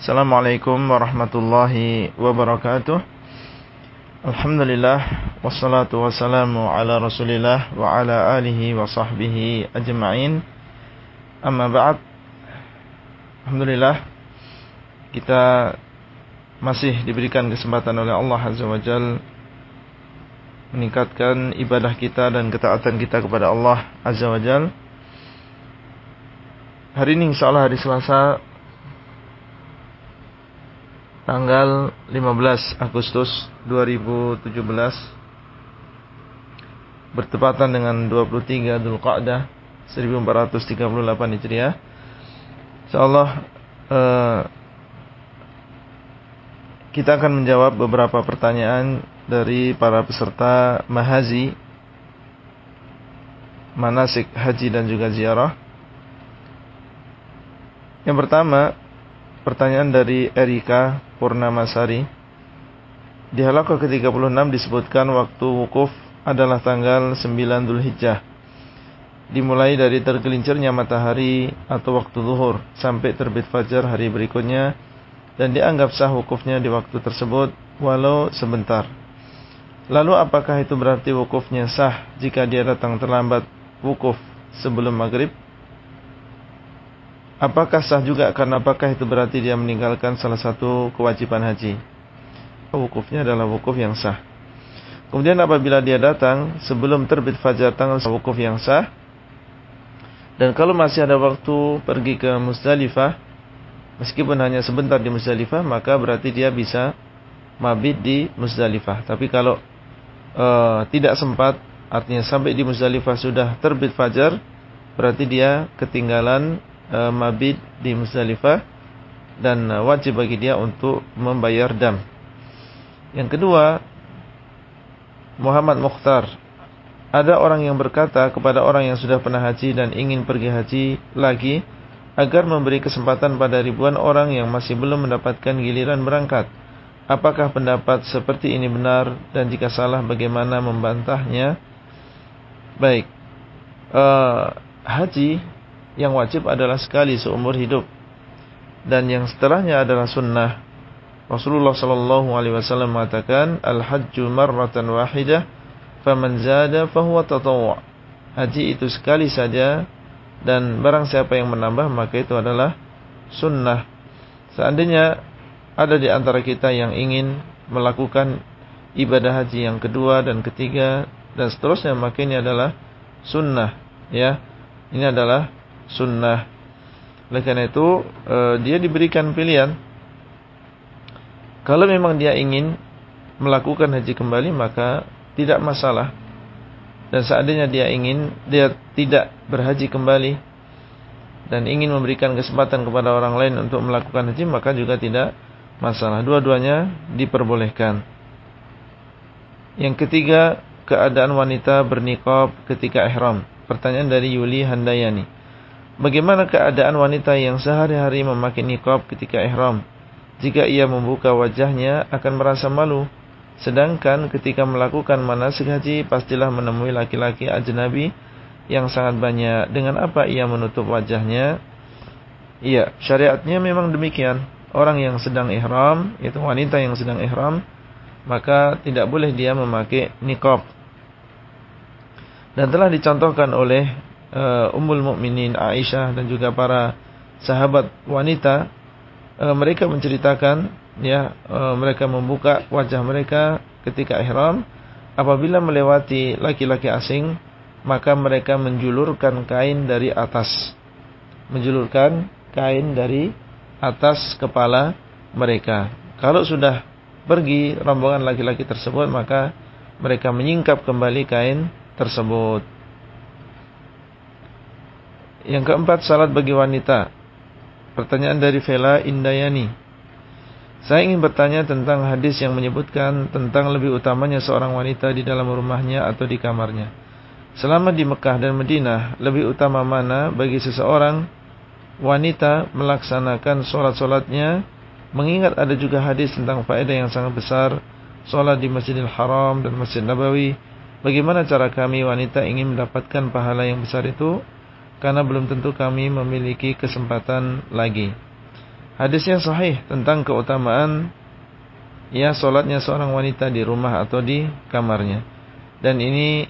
Assalamualaikum warahmatullahi wabarakatuh. Alhamdulillah Wassalatu wassalamu ala rasulillah Wa ala alihi wa sahbihi ajma'in. Amma ba'd. Alhamdulillah Kita masih diberikan kesempatan oleh Allah Azza wa Jal Meningkatkan ibadah kita dan ketaatan kita kepada Allah Azza wa Jal. Hari ini insyaAllah hari Selasa tanggal 15 Agustus 2017 bertepatan dengan 23 Dzulqa'dah 1438 Hijriah. Insyaallah eh, kita akan menjawab beberapa pertanyaan dari para peserta mahazi manasik haji dan juga ziarah. Yang pertama, pertanyaan dari Erika Purnamasari. Di halakoh ke-36 disebutkan waktu wukuf adalah tanggal 9 Dhul Hijjah. Dimulai dari tergelincirnya matahari atau waktu zuhur sampai terbit fajar hari berikutnya dan dianggap sah wukufnya di waktu tersebut walau sebentar. Lalu apakah itu berarti wukufnya sah jika dia datang terlambat wukuf sebelum maghrib? Apakah sah juga karena apakah itu berarti dia meninggalkan salah satu kewajiban haji? Wukufnya adalah wukuf yang sah. Kemudian apabila dia datang sebelum terbit fajar tanggal wukuf yang sah. Dan kalau masih ada waktu pergi ke Musdalifah, meskipun hanya sebentar di Musdalifah, maka berarti dia bisa mabit di Musdalifah. Tapi kalau uh, tidak sempat, artinya sampai di Musdalifah sudah terbit fajar, berarti dia ketinggalan uh, mabit di Musdalifah dan uh, wajib bagi dia untuk membayar dam. Yang kedua, Muhammad Mukhtar. Ada orang yang berkata kepada orang yang sudah pernah haji dan ingin pergi haji lagi agar memberi kesempatan pada ribuan orang yang masih belum mendapatkan giliran berangkat. Apakah pendapat seperti ini benar dan jika salah bagaimana membantahnya? Baik. Uh, haji yang wajib adalah sekali seumur hidup dan yang setelahnya adalah sunnah. Rasulullah sallallahu alaihi wasallam mengatakan al-hajju marratan wahidah faman zada fahuwa tatawwu. Haji itu sekali saja dan barang siapa yang menambah maka itu adalah sunnah. Seandainya ada di antara kita yang ingin melakukan ibadah haji yang kedua dan ketiga dan seterusnya maka ini adalah sunnah ya. Ini adalah sunnah. Oleh karena itu uh, dia diberikan pilihan. Kalau memang dia ingin melakukan haji kembali maka tidak masalah. Dan seandainya dia ingin dia tidak berhaji kembali dan ingin memberikan kesempatan kepada orang lain untuk melakukan haji maka juga tidak masalah. Dua-duanya diperbolehkan. Yang ketiga, keadaan wanita bernikah ketika ihram. Pertanyaan dari Yuli Handayani. Bagaimana keadaan wanita yang sehari-hari memakai niqab ketika ihram? Jika ia membuka wajahnya akan merasa malu. Sedangkan ketika melakukan manasik haji pastilah menemui laki-laki ajnabi yang sangat banyak. Dengan apa ia menutup wajahnya? Iya, syariatnya memang demikian. Orang yang sedang ihram, yaitu wanita yang sedang ihram, maka tidak boleh dia memakai niqab. Dan telah dicontohkan oleh uh, Ummul Mukminin Aisyah dan juga para sahabat wanita uh, mereka menceritakan ya uh, mereka membuka wajah mereka ketika ihram. Apabila melewati laki-laki asing maka mereka menjulurkan kain dari atas. Menjulurkan kain dari atas kepala mereka. Kalau sudah pergi rombongan laki-laki tersebut maka mereka menyingkap kembali kain tersebut yang keempat, salat bagi wanita. Pertanyaan dari Vela Indayani. Saya ingin bertanya tentang hadis yang menyebutkan tentang lebih utamanya seorang wanita di dalam rumahnya atau di kamarnya. Selama di Mekah dan Madinah, lebih utama mana bagi seseorang wanita melaksanakan solat-solatnya, mengingat ada juga hadis tentang faedah yang sangat besar, solat di Masjidil Haram dan Masjid Nabawi. Bagaimana cara kami wanita ingin mendapatkan pahala yang besar itu? Karena belum tentu kami memiliki kesempatan lagi. hadis yang sahih tentang keutamaan ya solatnya seorang wanita di rumah atau di kamarnya. Dan ini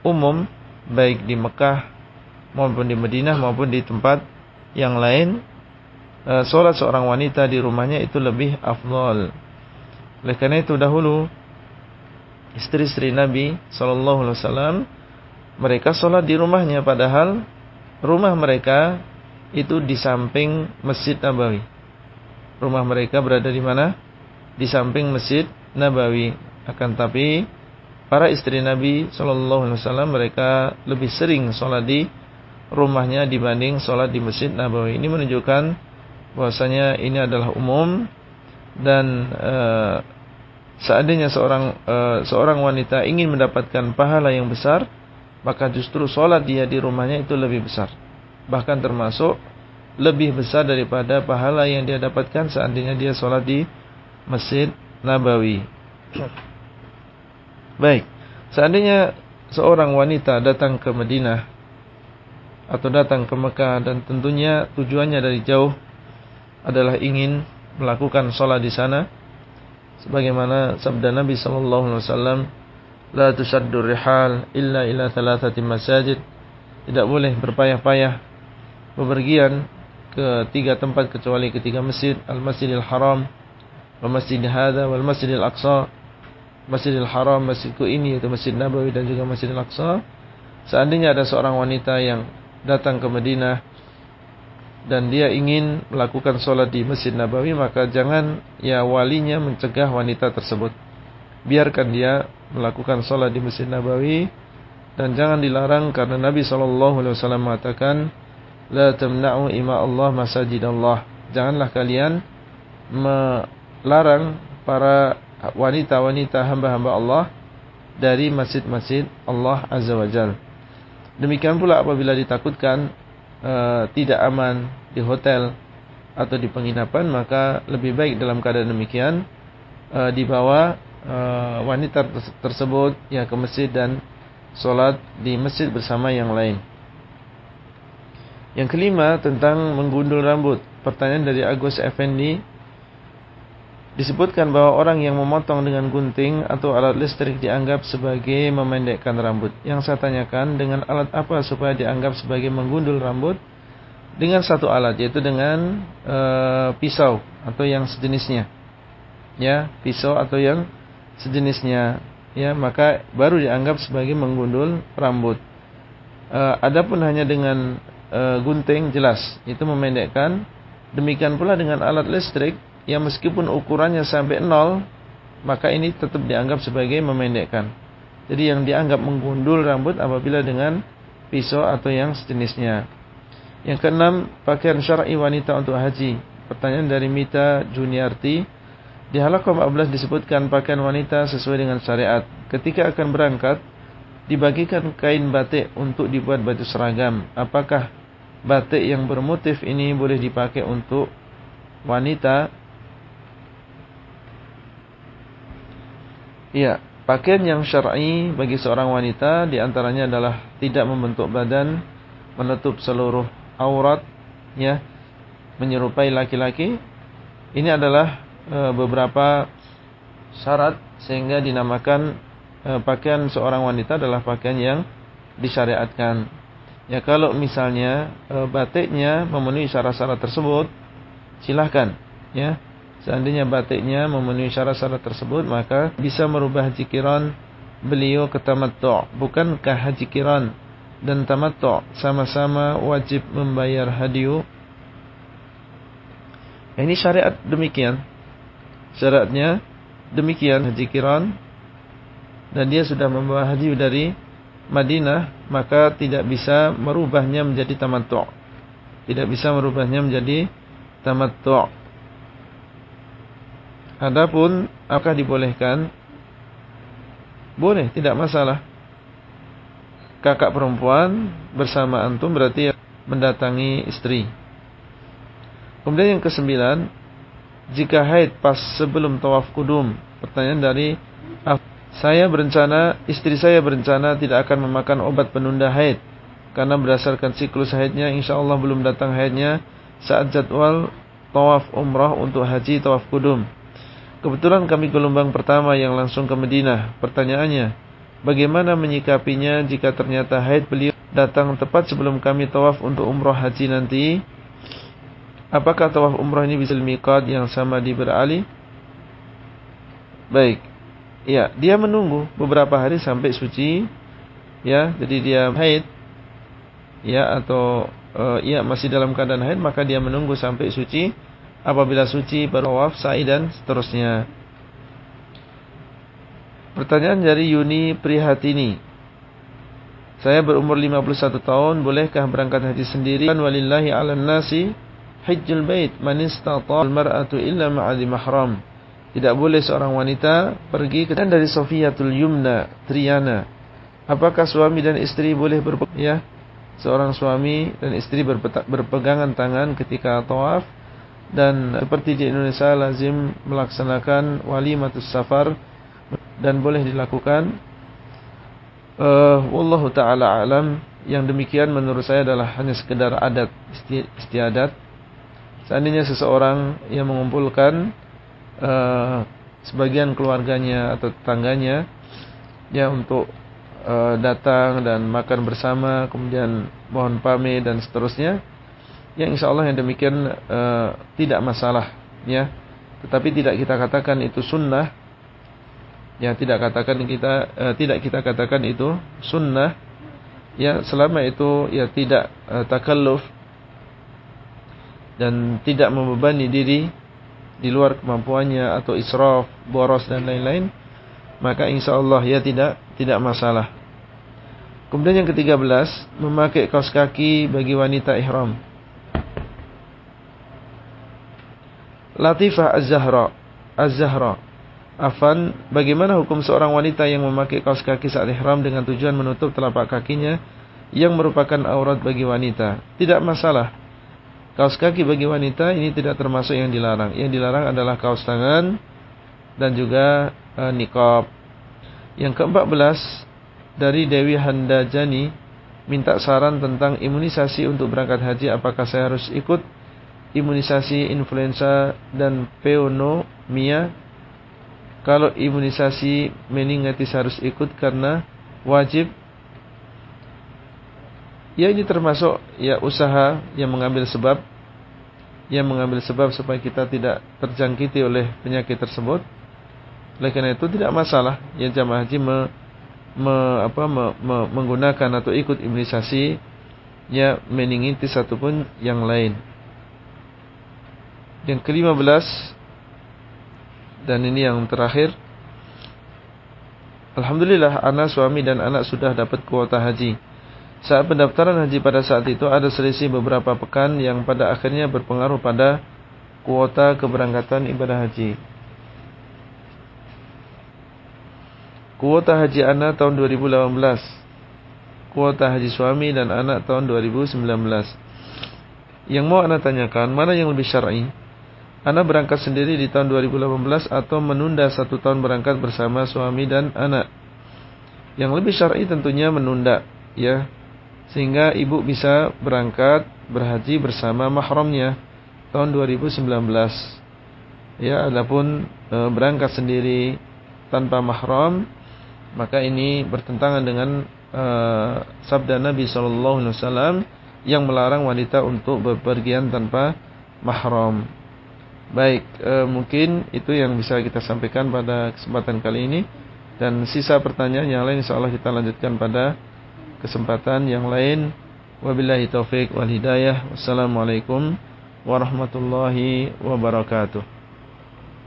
umum baik di Mekah maupun di Madinah maupun di tempat yang lain e, solat seorang wanita di rumahnya itu lebih afdal. Oleh karena itu dahulu istri-istri Nabi wasallam mereka solat di rumahnya padahal rumah mereka itu di samping Masjid Nabawi. Rumah mereka berada di mana? Di samping Masjid Nabawi. Akan tapi para istri Nabi Shallallahu Alaihi Wasallam mereka lebih sering sholat di rumahnya dibanding sholat di Masjid Nabawi. Ini menunjukkan bahwasanya ini adalah umum dan uh, seandainya seorang uh, seorang wanita ingin mendapatkan pahala yang besar maka justru sholat dia di rumahnya itu lebih besar. Bahkan termasuk lebih besar daripada pahala yang dia dapatkan seandainya dia sholat di Masjid Nabawi. Baik, seandainya seorang wanita datang ke Madinah atau datang ke Mekah dan tentunya tujuannya dari jauh adalah ingin melakukan sholat di sana, sebagaimana sabda Nabi Sallallahu Alaihi Wasallam La tusaddur rihal illa ila thalathati masajid. Tidak boleh berpayah-payah bepergian ke tiga tempat kecuali ketiga masjid, Al-Masjidil Haram, wa Masjid Hadza wal Masjidil Aqsa. Masjidil Haram, masjidku ini yaitu Masjid Nabawi dan juga Masjidil Aqsa. Seandainya ada seorang wanita yang datang ke Madinah dan dia ingin melakukan sholat di Masjid Nabawi maka jangan ya walinya mencegah wanita tersebut biarkan dia melakukan sholat di Masjid Nabawi dan jangan dilarang karena Nabi SAW mengatakan la tamna'u ima Allah masajid Allah. Janganlah kalian melarang para wanita-wanita hamba-hamba Allah dari masjid-masjid Allah Azza wa Jal demikian pula apabila ditakutkan uh, tidak aman di hotel atau di penginapan maka lebih baik dalam keadaan demikian uh, dibawa uh, wanita tersebut ya ke masjid dan sholat di masjid bersama yang lain. Yang kelima tentang menggundul rambut. Pertanyaan dari Agus Effendi disebutkan bahwa orang yang memotong dengan gunting atau alat listrik dianggap sebagai memendekkan rambut. Yang saya tanyakan dengan alat apa supaya dianggap sebagai menggundul rambut? Dengan satu alat yaitu dengan uh, pisau atau yang sejenisnya. Ya, pisau atau yang sejenisnya ya maka baru dianggap sebagai menggundul rambut. E, adapun hanya dengan e, gunting jelas itu memendekkan. Demikian pula dengan alat listrik yang meskipun ukurannya sampai nol maka ini tetap dianggap sebagai memendekkan. Jadi yang dianggap menggundul rambut apabila dengan pisau atau yang sejenisnya. Yang keenam, pakaian syar'i wanita untuk haji. Pertanyaan dari Mita Juniarti. Di halakoh 14 disebutkan pakaian wanita sesuai dengan syariat. Ketika akan berangkat, dibagikan kain batik untuk dibuat baju seragam. Apakah batik yang bermotif ini boleh dipakai untuk wanita? Iya, pakaian yang syar'i bagi seorang wanita di antaranya adalah tidak membentuk badan, menutup seluruh aurat, ya, menyerupai laki-laki. Ini adalah e, beberapa syarat sehingga dinamakan e, pakaian seorang wanita adalah pakaian yang disyariatkan. Ya kalau misalnya e, batiknya memenuhi syarat-syarat tersebut, silahkan ya. Seandainya batiknya memenuhi syarat-syarat tersebut, maka bisa merubah haji kiran beliau ke tamattu'. Bukankah haji kiran dan tamattu' sama-sama wajib membayar hadiu? Ini syariat demikian. Syaratnya demikian haji kiran dan dia sudah membawa haji dari Madinah maka tidak bisa merubahnya menjadi tamattu'. Tidak bisa merubahnya menjadi tamattu'. Adapun apakah dibolehkan? Boleh, tidak masalah. Kakak perempuan bersama antum berarti mendatangi istri. Kemudian yang kesembilan, jika haid pas sebelum tawaf kudum? Pertanyaan dari saya berencana, istri saya berencana tidak akan memakan obat penunda haid karena berdasarkan siklus haidnya insya Allah belum datang haidnya saat jadwal tawaf umrah untuk haji tawaf kudum. Kebetulan kami gelombang pertama yang langsung ke Madinah. Pertanyaannya, bagaimana menyikapinya jika ternyata haid beliau datang tepat sebelum kami tawaf untuk umrah haji nanti? Apakah tawaf umrah ini bisa miqat yang sama di berali? Baik. Ya, dia menunggu beberapa hari sampai suci. Ya, jadi dia haid. Ya, atau uh, ya masih dalam keadaan haid, maka dia menunggu sampai suci. Apabila suci baru sa'i dan seterusnya. Pertanyaan dari Yuni Prihatini. Saya berumur 51 tahun, bolehkah berangkat haji sendiri? Walillahi 'alan nasi hajjul bait man istata al-mar'atu illa ma'adhi mahram. Tidak boleh seorang wanita pergi ke dan dari Sofiatul Yumna Triana. Apakah suami dan istri boleh berpegang ya? Seorang suami dan istri berpegangan tangan ketika tawaf dan seperti di Indonesia lazim melaksanakan walimatus safar dan boleh dilakukan uh, wallahu taala alam yang demikian menurut saya adalah hanya sekedar adat istiadat seandainya seseorang yang mengumpulkan uh, sebagian keluarganya atau tetangganya ya untuk uh, datang dan makan bersama kemudian mohon pamit dan seterusnya yang insya Allah yang demikian uh, tidak masalah ya. Tetapi tidak kita katakan itu sunnah. Ya tidak katakan kita uh, tidak kita katakan itu sunnah. Ya selama itu ya tidak uh, takalluf dan tidak membebani diri di luar kemampuannya atau israf, boros dan lain-lain, maka insya Allah ya tidak tidak masalah. Kemudian yang ketiga belas, memakai kaos kaki bagi wanita ihram. Latifah Az-Zahra Az-Zahra Afan, bagaimana hukum seorang wanita yang memakai kaos kaki saat ihram dengan tujuan menutup telapak kakinya yang merupakan aurat bagi wanita? Tidak masalah. Kaos kaki bagi wanita ini tidak termasuk yang dilarang. Yang dilarang adalah kaos tangan dan juga e, niqab. Yang keempat dari Dewi Handajani minta saran tentang imunisasi untuk berangkat haji. Apakah saya harus ikut imunisasi influenza dan pneumonia? Kalau imunisasi meningitis harus ikut karena wajib Ya ini termasuk ya usaha yang mengambil sebab yang mengambil sebab supaya kita tidak terjangkiti oleh penyakit tersebut. Oleh karena itu tidak masalah yang jamaah haji me, me, apa, me, me, menggunakan atau ikut imunisasi ya meningitis ataupun yang lain. Yang kelima belas dan ini yang terakhir. Alhamdulillah anak suami dan anak sudah dapat kuota haji. Saat pendaftaran haji pada saat itu ada selisih beberapa pekan yang pada akhirnya berpengaruh pada kuota keberangkatan ibadah haji. Kuota haji anak tahun 2018. Kuota haji suami dan anak tahun 2019. Yang mau anak tanyakan, mana yang lebih syar'i? Anak berangkat sendiri di tahun 2018 atau menunda satu tahun berangkat bersama suami dan anak? Yang lebih syar'i tentunya menunda, ya sehingga ibu bisa berangkat berhaji bersama mahramnya tahun 2019. Ya, adapun e, berangkat sendiri tanpa mahram maka ini bertentangan dengan e, sabda Nabi sallallahu alaihi wasallam yang melarang wanita untuk bepergian tanpa mahram. Baik, e, mungkin itu yang bisa kita sampaikan pada kesempatan kali ini dan sisa pertanyaan yang lain insyaallah kita lanjutkan pada kesempatan yang lain. Wabillahi taufik wal hidayah. Wassalamualaikum warahmatullahi wabarakatuh.